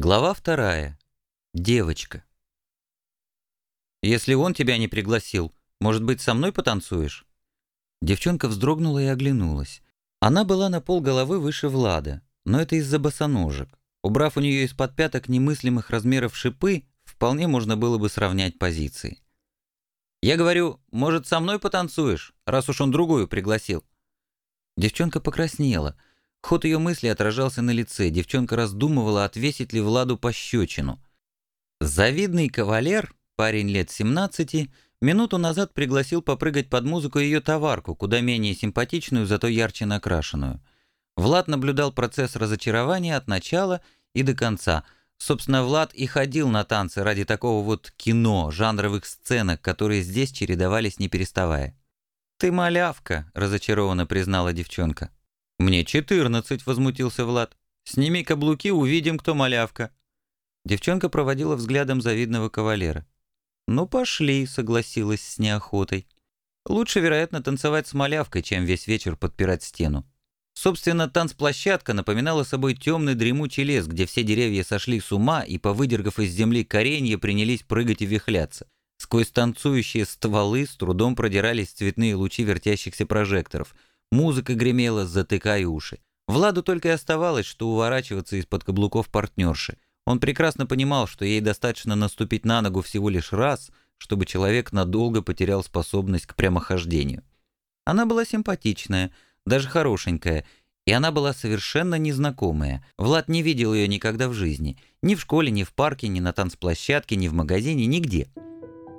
Глава вторая. Девочка. «Если он тебя не пригласил, может быть, со мной потанцуешь?» Девчонка вздрогнула и оглянулась. Она была на пол головы выше Влада, но это из-за босоножек. Убрав у нее из-под пяток немыслимых размеров шипы, вполне можно было бы сравнять позиции. «Я говорю, может, со мной потанцуешь, раз уж он другую пригласил?» Девчонка покраснела — Ход ее мысли отражался на лице, девчонка раздумывала, отвесить ли Владу пощечину. Завидный кавалер, парень лет 17, минуту назад пригласил попрыгать под музыку ее товарку, куда менее симпатичную, зато ярче накрашенную. Влад наблюдал процесс разочарования от начала и до конца. Собственно, Влад и ходил на танцы ради такого вот кино, жанровых сценок, которые здесь чередовались не переставая. «Ты малявка», — разочарованно признала девчонка. «Мне четырнадцать», — возмутился Влад. «Сними каблуки, увидим, кто малявка». Девчонка проводила взглядом завидного кавалера. «Ну, пошли», — согласилась с неохотой. «Лучше, вероятно, танцевать с малявкой, чем весь вечер подпирать стену». Собственно, танцплощадка напоминала собой темный дремучий лес, где все деревья сошли с ума и, повыдергав из земли коренья, принялись прыгать и вихляться. Сквозь танцующие стволы с трудом продирались цветные лучи вертящихся прожекторов — Музыка гремела, затыкая уши. Владу только и оставалось, что уворачиваться из-под каблуков партнерши. Он прекрасно понимал, что ей достаточно наступить на ногу всего лишь раз, чтобы человек надолго потерял способность к прямохождению. Она была симпатичная, даже хорошенькая, и она была совершенно незнакомая. Влад не видел ее никогда в жизни. Ни в школе, ни в парке, ни на танцплощадке, ни в магазине, нигде.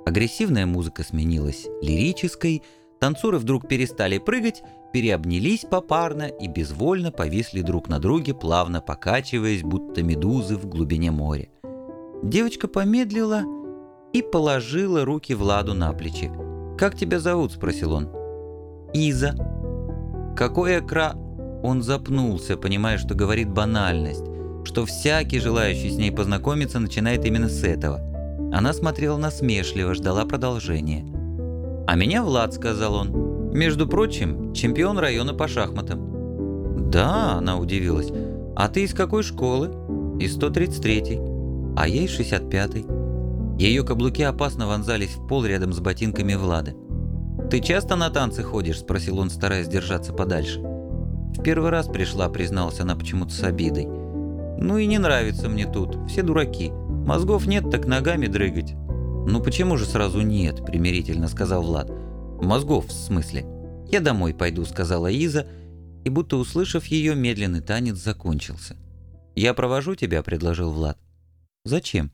Агрессивная музыка сменилась лирической, танцоры вдруг перестали прыгать переобнялись попарно и безвольно повисли друг на друге, плавно покачиваясь, будто медузы в глубине моря. Девочка помедлила и положила руки Владу на плечи. «Как тебя зовут?» — спросил он. «Иза». «Какое кра...» Он запнулся, понимая, что говорит банальность, что всякий, желающий с ней познакомиться, начинает именно с этого. Она смотрела насмешливо, ждала продолжения. «А меня Влад», — сказал он. Между прочим, чемпион района по шахматам. Да, она удивилась. А ты из какой школы? Из 133-й. А я из 65-й. Ее каблуки опасно вонзались в пол рядом с ботинками Влада. «Ты часто на танцы ходишь?» – спросил он, стараясь держаться подальше. «В первый раз пришла», – призналась она почему-то с обидой. «Ну и не нравится мне тут. Все дураки. Мозгов нет, так ногами дрыгать». «Ну почему же сразу нет?» – примирительно сказал Влад. «Мозгов, в смысле?» «Я домой пойду», — сказала Иза, и будто услышав ее, медленный танец закончился. «Я провожу тебя», — предложил Влад. «Зачем?»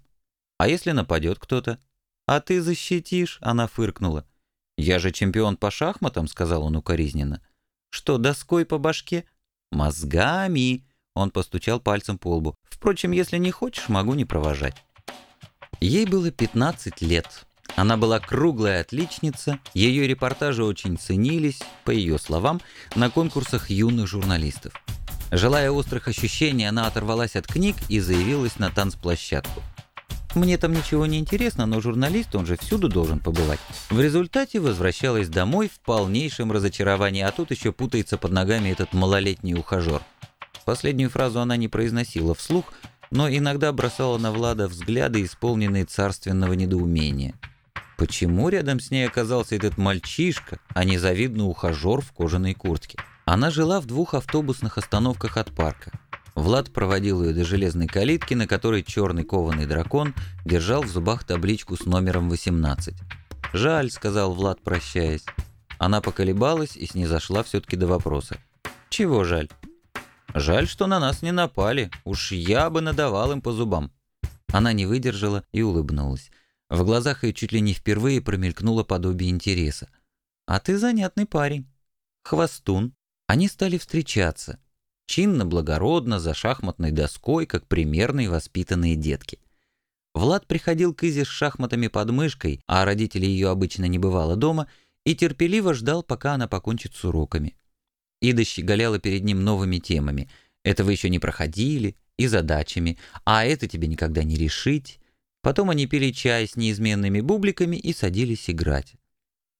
«А если нападет кто-то?» «А ты защитишь», — она фыркнула. «Я же чемпион по шахматам», — сказал он укоризненно. «Что, доской по башке?» «Мозгами», — он постучал пальцем по лбу. «Впрочем, если не хочешь, могу не провожать». Ей было 15 лет. Она была круглая отличница, ее репортажи очень ценились, по ее словам, на конкурсах юных журналистов. Желая острых ощущений, она оторвалась от книг и заявилась на танцплощадку. Мне там ничего не интересно, но журналист, он же всюду должен побывать. В результате возвращалась домой в полнейшем разочаровании, а тут еще путается под ногами этот малолетний ухажер. Последнюю фразу она не произносила вслух, но иногда бросала на Влада взгляды, исполненные царственного недоумения. Почему рядом с ней оказался этот мальчишка, а не завидный ухажер в кожаной куртке? Она жила в двух автобусных остановках от парка. Влад проводил ее до железной калитки, на которой черный кованый дракон держал в зубах табличку с номером 18. «Жаль», — сказал Влад, прощаясь. Она поколебалась и снизошла все-таки до вопроса. «Чего жаль?» «Жаль, что на нас не напали. Уж я бы надавал им по зубам». Она не выдержала и улыбнулась. В глазах ее чуть ли не впервые промелькнуло подобие интереса. «А ты занятный парень. Хвостун». Они стали встречаться. Чинно, благородно, за шахматной доской, как примерные воспитанные детки. Влад приходил к Изе с шахматами под мышкой, а родителей ее обычно не бывало дома, и терпеливо ждал, пока она покончит с уроками. Ида щеголяла перед ним новыми темами. «Это вы еще не проходили» и задачами, «А это тебе никогда не решить», Потом они пили чай с неизменными бубликами и садились играть.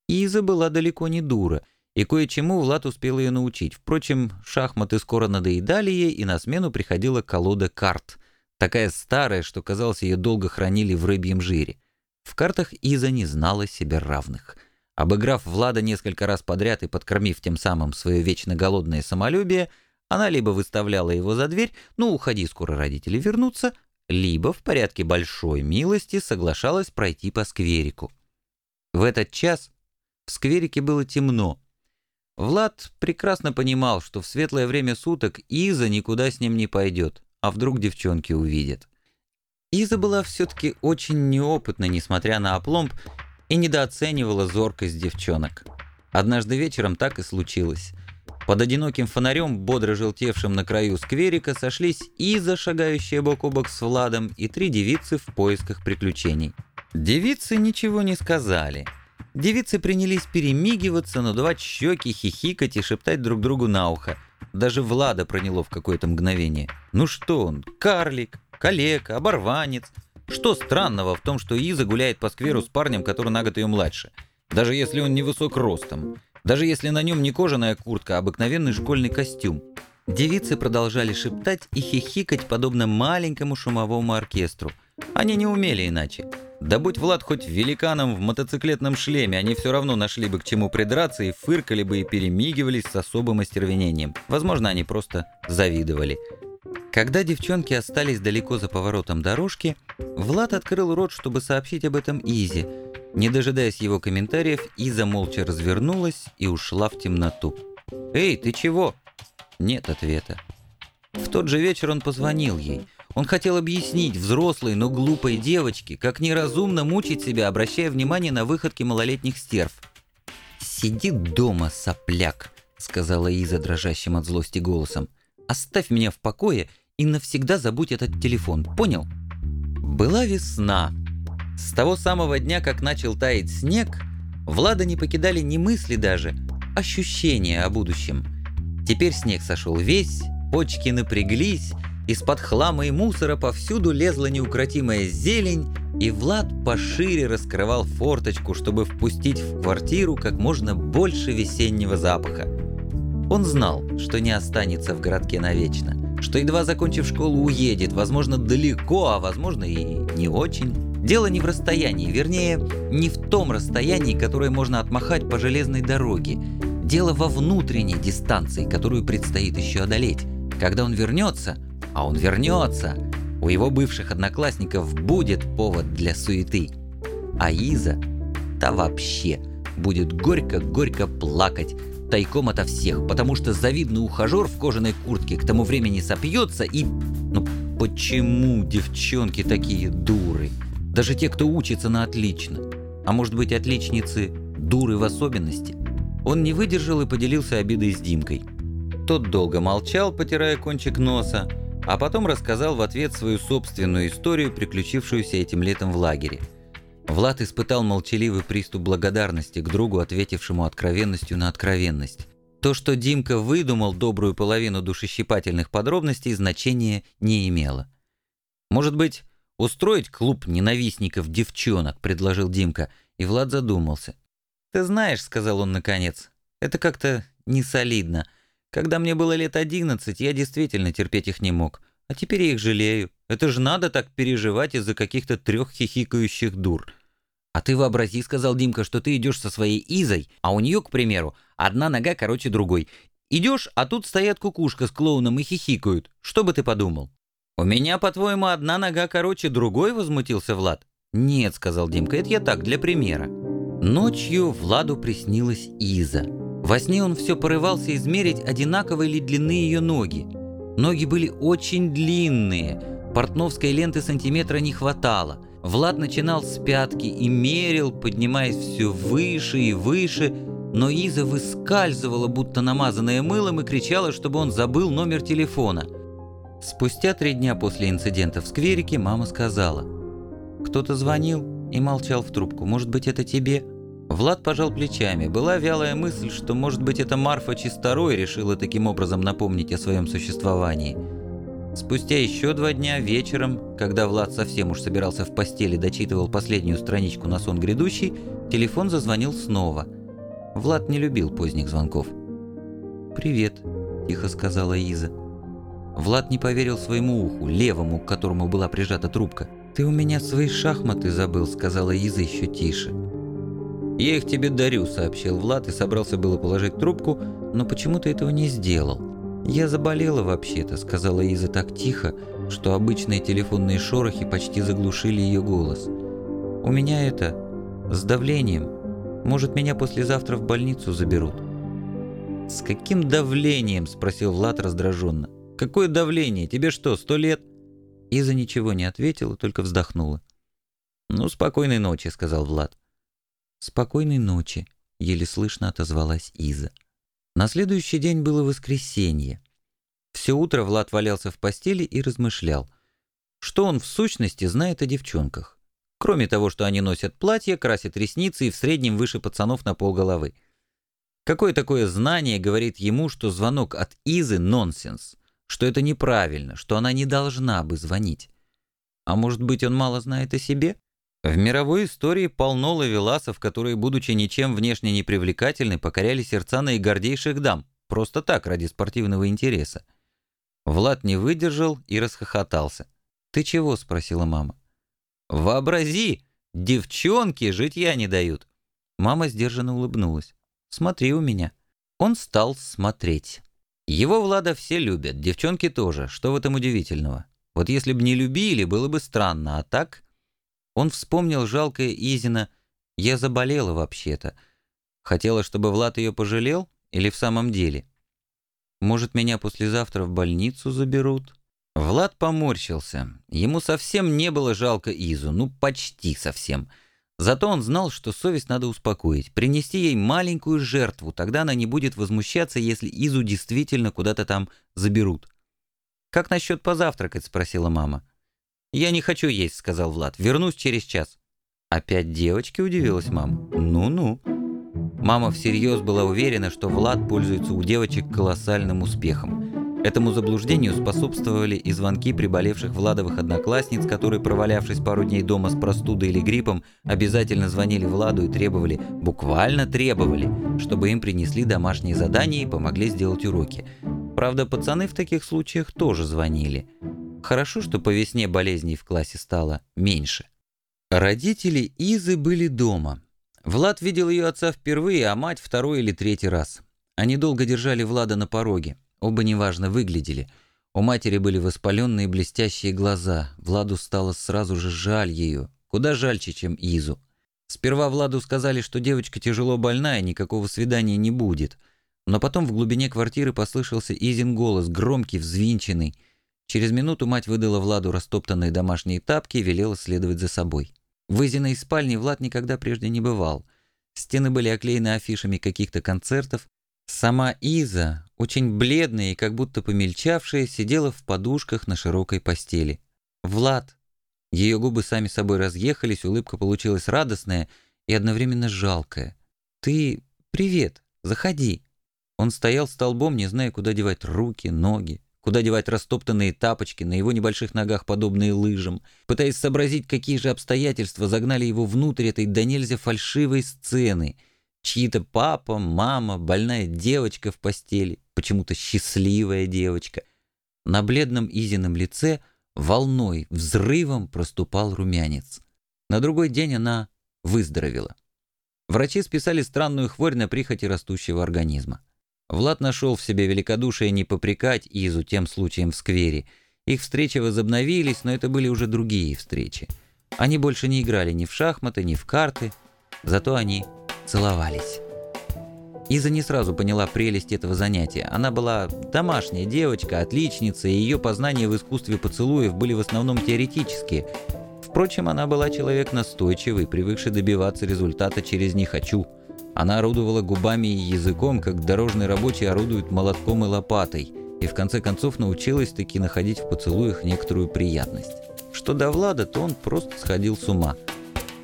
Иза была далеко не дура, и кое-чему Влад успел ее научить. Впрочем, шахматы скоро надоедали ей, и на смену приходила колода карт. Такая старая, что, казалось, ее долго хранили в рыбьем жире. В картах Иза не знала себе равных. Обыграв Влада несколько раз подряд и подкормив тем самым свое вечно голодное самолюбие, она либо выставляла его за дверь, ну, уходи, скоро родители вернутся, либо в порядке большой милости соглашалась пройти по скверику. В этот час в скверике было темно. Влад прекрасно понимал, что в светлое время суток Иза никуда с ним не пойдет, а вдруг девчонки увидят. Иза была все-таки очень неопытна, несмотря на опломб, и недооценивала зоркость девчонок. Однажды вечером так и случилось. Под одиноким фонарем, бодро желтевшим на краю скверика, сошлись Иза, шагающая бок о бок с Владом, и три девицы в поисках приключений. Девицы ничего не сказали. Девицы принялись перемигиваться, надувать щеки, хихикать и шептать друг другу на ухо. Даже Влада проняло в какое-то мгновение. Ну что он, карлик, калека, оборванец. Что странного в том, что Иза гуляет по скверу с парнем, который на год ее младше? Даже если он невысок ростом. Даже если на нем не кожаная куртка, а обыкновенный школьный костюм. Девицы продолжали шептать и хихикать, подобно маленькому шумовому оркестру. Они не умели иначе. Да будь Влад хоть великаном в мотоциклетном шлеме, они все равно нашли бы к чему придраться и фыркали бы и перемигивались с особым остервенением. Возможно, они просто завидовали. Когда девчонки остались далеко за поворотом дорожки, Влад открыл рот, чтобы сообщить об этом Изе. Не дожидаясь его комментариев, Иза молча развернулась и ушла в темноту. «Эй, ты чего?» Нет ответа. В тот же вечер он позвонил ей – он хотел объяснить взрослой, но глупой девочке, как неразумно мучить себя, обращая внимание на выходки малолетних стерв. «Сиди дома, сопляк», — сказала Иза дрожащим от злости голосом. «Оставь меня в покое и навсегда забудь этот телефон, понял?» Была весна. С того самого дня, как начал таять снег, Влада не покидали ни мысли даже, ощущения о будущем. Теперь снег сошел весь, почки напряглись, из-под хлама и мусора повсюду лезла неукротимая зелень, и Влад пошире раскрывал форточку, чтобы впустить в квартиру как можно больше весеннего запаха. Он знал, что не останется в городке навечно, что едва закончив школу уедет, возможно, далеко, а возможно и не очень. Дело не в расстоянии, вернее, не в том расстоянии, которое можно отмахать по железной дороге. Дело во внутренней дистанции, которую предстоит еще одолеть. Когда он вернется, а он вернется. У его бывших одноклассников будет повод для суеты. А Иза, та вообще, будет горько-горько плакать, тайком ото всех, потому что завидный ухажер в кожаной куртке к тому времени сопьется и... Ну почему девчонки такие дуры? Даже те, кто учится на отлично. А может быть отличницы дуры в особенности? Он не выдержал и поделился обидой с Димкой. Тот долго молчал, потирая кончик носа, а потом рассказал в ответ свою собственную историю, приключившуюся этим летом в лагере. Влад испытал молчаливый приступ благодарности к другу, ответившему откровенностью на откровенность. То, что Димка выдумал добрую половину душещипательных подробностей, значения не имело. «Может быть, устроить клуб ненавистников девчонок?» – предложил Димка, и Влад задумался. «Ты знаешь», – сказал он наконец, – «это как-то не солидно. Когда мне было лет одиннадцать, я действительно терпеть их не мог. А теперь я их жалею. Это же надо так переживать из-за каких-то трех хихикающих дур. А ты вообрази, сказал Димка, что ты идешь со своей Изой, а у нее, к примеру, одна нога короче другой. Идешь, а тут стоят кукушка с клоуном и хихикают. Что бы ты подумал? «У меня, по-твоему, одна нога короче другой?» — возмутился Влад. «Нет», — сказал Димка, — «это я так, для примера». Ночью Владу приснилась Иза. Во сне он все порывался измерить, одинаковой ли длины ее ноги. Ноги были очень длинные, портновской ленты сантиметра не хватало. Влад начинал с пятки и мерил, поднимаясь все выше и выше, но Иза выскальзывала, будто намазанная мылом, и кричала, чтобы он забыл номер телефона. Спустя три дня после инцидента в скверике мама сказала, «Кто-то звонил и молчал в трубку. Может быть, это тебе?» Влад пожал плечами. Была вялая мысль, что, может быть, это Марфа Чисторой решила таким образом напомнить о своем существовании. Спустя еще два дня вечером, когда Влад совсем уж собирался в постели, дочитывал последнюю страничку на сон грядущий, телефон зазвонил снова. Влад не любил поздних звонков. «Привет», – тихо сказала Иза. Влад не поверил своему уху, левому, к которому была прижата трубка. «Ты у меня свои шахматы забыл», — сказала Иза еще тише. «Я их тебе дарю», — сообщил Влад и собрался было положить трубку, но почему-то этого не сделал. «Я заболела вообще-то», — сказала Иза так тихо, что обычные телефонные шорохи почти заглушили ее голос. «У меня это... с давлением. Может, меня послезавтра в больницу заберут?» «С каким давлением?» — спросил Влад раздраженно. «Какое давление? Тебе что, сто лет?» Иза ничего не ответила, только вздохнула. «Ну, спокойной ночи», — сказал Влад. «Спокойной ночи», — еле слышно отозвалась Иза. На следующий день было воскресенье. Все утро Влад валялся в постели и размышлял. Что он в сущности знает о девчонках? Кроме того, что они носят платья, красят ресницы и в среднем выше пацанов на полголовы. Какое такое знание говорит ему, что звонок от Изы – нонсенс, что это неправильно, что она не должна бы звонить? А может быть, он мало знает о себе? В мировой истории полно лавеласов, которые, будучи ничем внешне не привлекательны, покоряли сердца наигордейших дам, просто так, ради спортивного интереса. Влад не выдержал и расхохотался. «Ты чего?» — спросила мама. «Вообрази! Девчонки житья не дают!» Мама сдержанно улыбнулась. «Смотри у меня». Он стал смотреть. Его Влада все любят, девчонки тоже. Что в этом удивительного? Вот если бы не любили, было бы странно, а так... Он вспомнил жалкое Изина. «Я заболела вообще-то». Хотела, чтобы Влад ее пожалел? Или в самом деле? Может, меня послезавтра в больницу заберут?» Влад поморщился. Ему совсем не было жалко Изу, ну почти совсем. Зато он знал, что совесть надо успокоить, принести ей маленькую жертву, тогда она не будет возмущаться, если Изу действительно куда-то там заберут. «Как насчет позавтракать?» — спросила мама. «Я не хочу есть», — сказал Влад. «Вернусь через час». «Опять девочки?» — удивилась мама. «Ну-ну». Мама всерьез была уверена, что Влад пользуется у девочек колоссальным успехом. Этому заблуждению способствовали и звонки приболевших Владовых одноклассниц, которые, провалявшись пару дней дома с простудой или гриппом, обязательно звонили Владу и требовали, буквально требовали, чтобы им принесли домашние задания и помогли сделать уроки. Правда, пацаны в таких случаях тоже звонили. Хорошо, что по весне болезней в классе стало меньше. Родители Изы были дома. Влад видел ее отца впервые, а мать второй или третий раз. Они долго держали Влада на пороге. Оба неважно выглядели. У матери были воспаленные блестящие глаза. Владу стало сразу же жаль ее. Куда жальче, чем Изу. Сперва Владу сказали, что девочка тяжело больная, никакого свидания не будет. Но потом в глубине квартиры послышался Изин голос, громкий, взвинченный. Через минуту мать выдала Владу растоптанные домашние тапки и велела следовать за собой. В Изиной спальне Влад никогда прежде не бывал. Стены были оклеены афишами каких-то концертов. Сама Иза, очень бледная и как будто помельчавшая, сидела в подушках на широкой постели. «Влад!» Ее губы сами собой разъехались, улыбка получилась радостная и одновременно жалкая. «Ты... Привет! Заходи!» Он стоял столбом, не зная, куда девать руки, ноги. Куда девать растоптанные тапочки, на его небольших ногах подобные лыжам, пытаясь сообразить, какие же обстоятельства загнали его внутрь этой до нельзя фальшивой сцены. Чьи-то папа, мама, больная девочка в постели, почему-то счастливая девочка. На бледном Изином лице волной, взрывом проступал румянец. На другой день она выздоровела. Врачи списали странную хворь на прихоти растущего организма. Влад нашел в себе великодушие не попрекать Изу тем случаем в сквере. Их встречи возобновились, но это были уже другие встречи. Они больше не играли ни в шахматы, ни в карты, зато они целовались. Иза не сразу поняла прелесть этого занятия. Она была домашняя девочка, отличница, и ее познания в искусстве поцелуев были в основном теоретические. Впрочем, она была человек настойчивый, привыкший добиваться результата через «не хочу». Она орудовала губами и языком, как дорожный рабочий орудует молотком и лопатой, и в конце концов научилась таки находить в поцелуях некоторую приятность. Что до Влада, то он просто сходил с ума.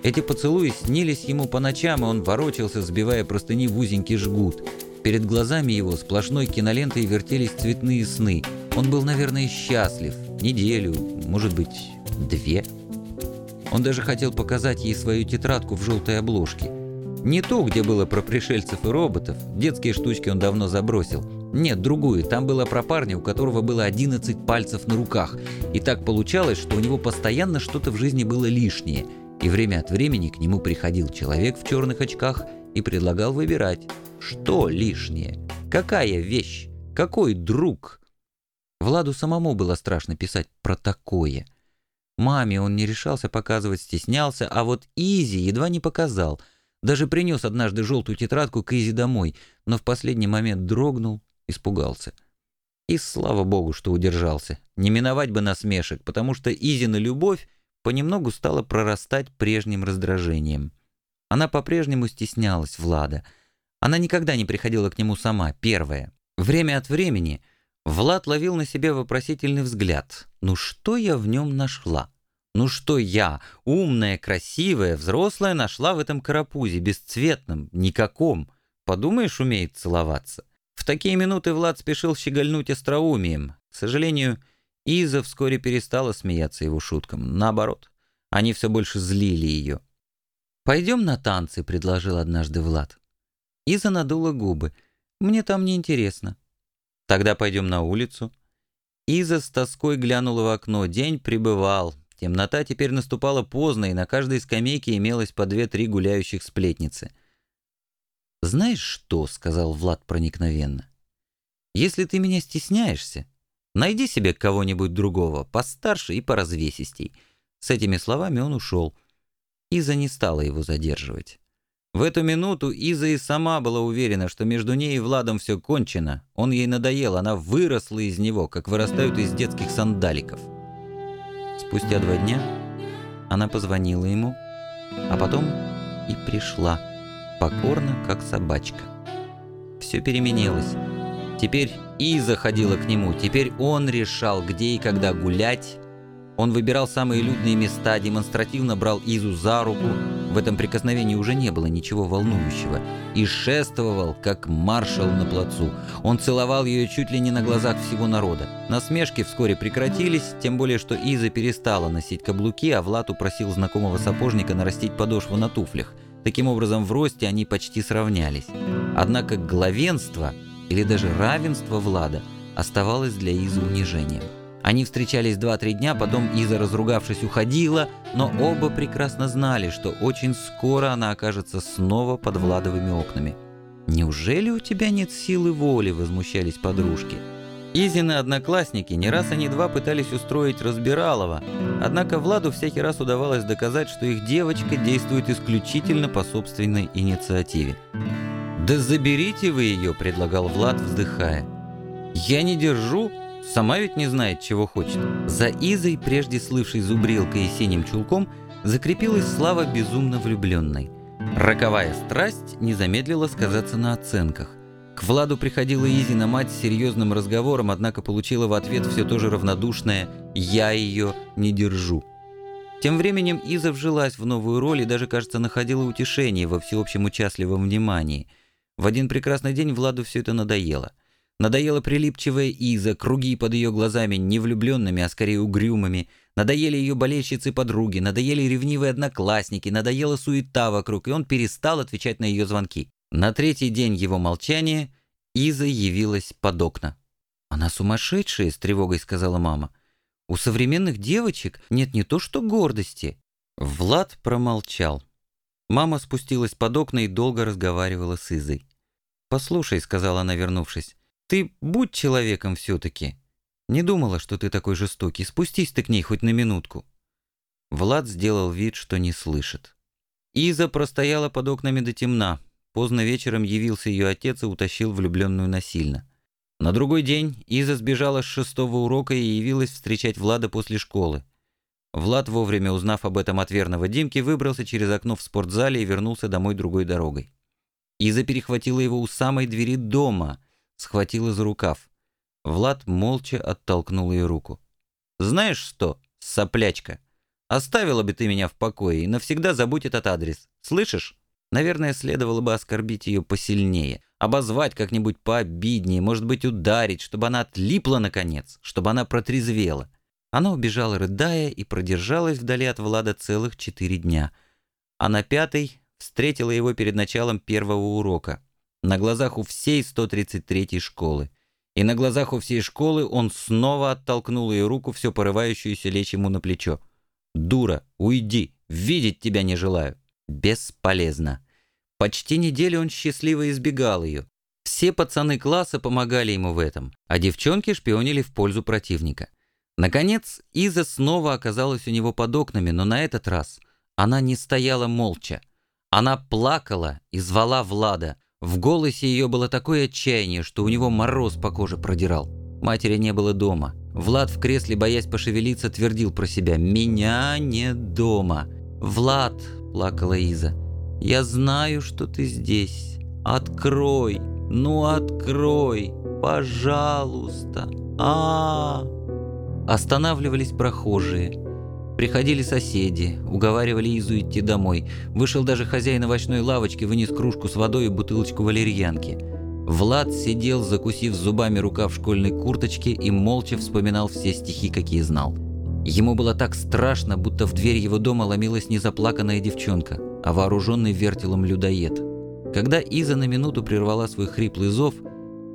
Эти поцелуи снились ему по ночам, и он ворочался, сбивая простыни в узенький жгут. Перед глазами его сплошной кинолентой вертелись цветные сны. Он был, наверное, счастлив. Неделю, может быть, две. Он даже хотел показать ей свою тетрадку в желтой обложке – не ту, где было про пришельцев и роботов, детские штучки он давно забросил, Нет, другую. Там было про парня, у которого было 11 пальцев на руках. И так получалось, что у него постоянно что-то в жизни было лишнее. И время от времени к нему приходил человек в черных очках и предлагал выбирать, что лишнее, какая вещь, какой друг. Владу самому было страшно писать про такое. Маме он не решался показывать, стеснялся, а вот Изи едва не показал. Даже принес однажды желтую тетрадку к Изи домой, но в последний момент дрогнул, испугался. И слава богу, что удержался. Не миновать бы насмешек, потому что Изина любовь понемногу стала прорастать прежним раздражением. Она по-прежнему стеснялась Влада. Она никогда не приходила к нему сама, первая. Время от времени Влад ловил на себе вопросительный взгляд. «Ну что я в нем нашла?» Ну что я, умная, красивая, взрослая, нашла в этом карапузе, бесцветном, никаком. Подумаешь, умеет целоваться. В такие минуты Влад спешил щегольнуть остроумием. К сожалению, Иза вскоре перестала смеяться его шуткам. Наоборот, они все больше злили ее. «Пойдем на танцы», — предложил однажды Влад. Иза надула губы. «Мне там не интересно». «Тогда пойдем на улицу». Иза с тоской глянула в окно. День прибывал. Темнота теперь наступала поздно, и на каждой скамейке имелось по две-три гуляющих сплетницы. «Знаешь что?» — сказал Влад проникновенно. «Если ты меня стесняешься, найди себе кого-нибудь другого, постарше и поразвесистей». С этими словами он ушел. Иза не стала его задерживать. В эту минуту Иза и сама была уверена, что между ней и Владом все кончено. Он ей надоел, она выросла из него, как вырастают из детских сандаликов. Спустя два дня она позвонила ему, а потом и пришла, покорно, как собачка. Все переменилось. Теперь Иза ходила к нему, теперь он решал, где и когда гулять, он выбирал самые людные места, демонстративно брал Изу за руку, в этом прикосновении уже не было ничего волнующего, и шествовал, как маршал на плацу. Он целовал ее чуть ли не на глазах всего народа. Насмешки вскоре прекратились, тем более, что Иза перестала носить каблуки, а Влад упросил знакомого сапожника нарастить подошву на туфлях. Таким образом, в росте они почти сравнялись. Однако главенство или даже равенство Влада оставалось для Изы унижением. Они встречались два-три дня, потом Иза, разругавшись, уходила, но оба прекрасно знали, что очень скоро она окажется снова под Владовыми окнами. «Неужели у тебя нет силы воли?» – возмущались подружки. Изины одноклассники не раз, а не два пытались устроить разбиралово, однако Владу всякий раз удавалось доказать, что их девочка действует исключительно по собственной инициативе. «Да заберите вы ее», – предлагал Влад, вздыхая. «Я не держу, Сама ведь не знает, чего хочет. За Изой, прежде слывшей зубрилкой и синим чулком, закрепилась слава безумно влюбленной. Роковая страсть не замедлила сказаться на оценках. К Владу приходила Изина мать с серьезным разговором, однако получила в ответ все то же равнодушное «я ее не держу». Тем временем Иза вжилась в новую роль и даже, кажется, находила утешение во всеобщем участливом внимании. В один прекрасный день Владу все это надоело – Надоела прилипчивая Иза, круги под ее глазами не влюбленными, а скорее угрюмыми. Надоели ее болельщицы-подруги, надоели ревнивые одноклассники, надоела суета вокруг, и он перестал отвечать на ее звонки. На третий день его молчания Иза явилась под окна. «Она сумасшедшая», — с тревогой сказала мама. «У современных девочек нет не то что гордости». Влад промолчал. Мама спустилась под окна и долго разговаривала с Изой. «Послушай», — сказала она, вернувшись, ты будь человеком все-таки. Не думала, что ты такой жестокий. Спустись ты к ней хоть на минутку». Влад сделал вид, что не слышит. Иза простояла под окнами до темна. Поздно вечером явился ее отец и утащил влюбленную насильно. На другой день Иза сбежала с шестого урока и явилась встречать Влада после школы. Влад, вовремя узнав об этом от верного Димки, выбрался через окно в спортзале и вернулся домой другой дорогой. Иза перехватила его у самой двери дома — схватила за рукав. Влад молча оттолкнул ее руку. «Знаешь что, соплячка, оставила бы ты меня в покое и навсегда забудь этот адрес. Слышишь? Наверное, следовало бы оскорбить ее посильнее, обозвать как-нибудь пообиднее, может быть, ударить, чтобы она отлипла наконец, чтобы она протрезвела». Она убежала, рыдая, и продержалась вдали от Влада целых четыре дня. А на пятый встретила его перед началом первого урока на глазах у всей 133-й школы. и на глазах у всей школы он снова оттолкнул ее руку, все порывающуюся лечь ему на плечо. «Дура, уйди, видеть тебя не желаю». Бесполезно. Почти неделю он счастливо избегал ее. Все пацаны класса помогали ему в этом, а девчонки шпионили в пользу противника. Наконец, Иза снова оказалась у него под окнами, но на этот раз она не стояла молча. Она плакала и звала Влада. В голосе ее было такое отчаяние, что у него мороз по коже продирал. Матери не было дома. Влад в кресле, боясь пошевелиться, твердил про себя «Меня нет дома». «Влад», — плакала Иза, — «я знаю, что ты здесь. Открой, ну открой, пожалуйста. А, -а, -а. Останавливались прохожие. Приходили соседи, уговаривали Изу идти домой. Вышел даже хозяин овощной лавочки, вынес кружку с водой и бутылочку валерьянки. Влад сидел, закусив зубами рукав школьной курточки и молча вспоминал все стихи, какие знал. Ему было так страшно, будто в дверь его дома ломилась незаплаканная девчонка, а вооруженный вертелом людоед. Когда Иза на минуту прервала свой хриплый зов,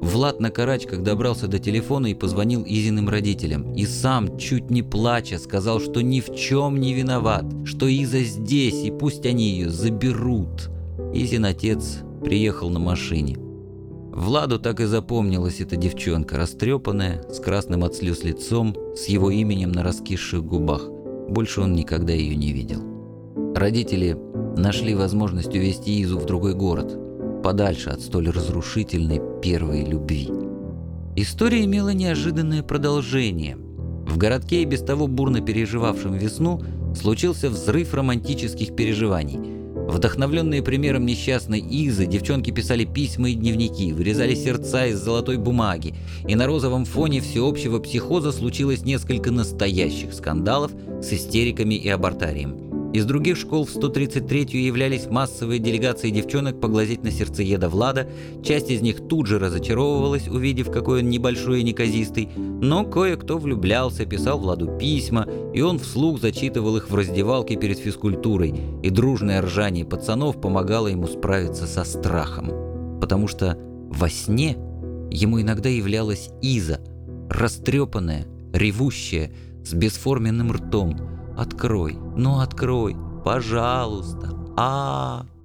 Влад на карачках добрался до телефона и позвонил Изиным родителям. И сам, чуть не плача, сказал, что ни в чем не виноват, что Иза здесь, и пусть они ее заберут. Изин отец приехал на машине. Владу так и запомнилась эта девчонка, растрепанная, с красным от слез лицом, с его именем на раскисших губах. Больше он никогда ее не видел. Родители нашли возможность увезти Изу в другой город, подальше от столь разрушительной первой любви. История имела неожиданное продолжение. В городке и без того бурно переживавшем весну случился взрыв романтических переживаний – Вдохновленные примером несчастной Изы, девчонки писали письма и дневники, вырезали сердца из золотой бумаги, и на розовом фоне всеобщего психоза случилось несколько настоящих скандалов с истериками и абортарием. Из других школ в 133-ю являлись массовые делегации девчонок поглазеть на сердцееда Влада, часть из них тут же разочаровывалась, увидев, какой он небольшой и неказистый, но кое-кто влюблялся, писал Владу письма, и он вслух зачитывал их в раздевалке перед физкультурой, и дружное ржание пацанов помогало ему справиться со страхом. Потому что во сне ему иногда являлась Иза, растрепанная, ревущая, с бесформенным ртом – Открой, ну открой, пожалуйста. А, -а, -а.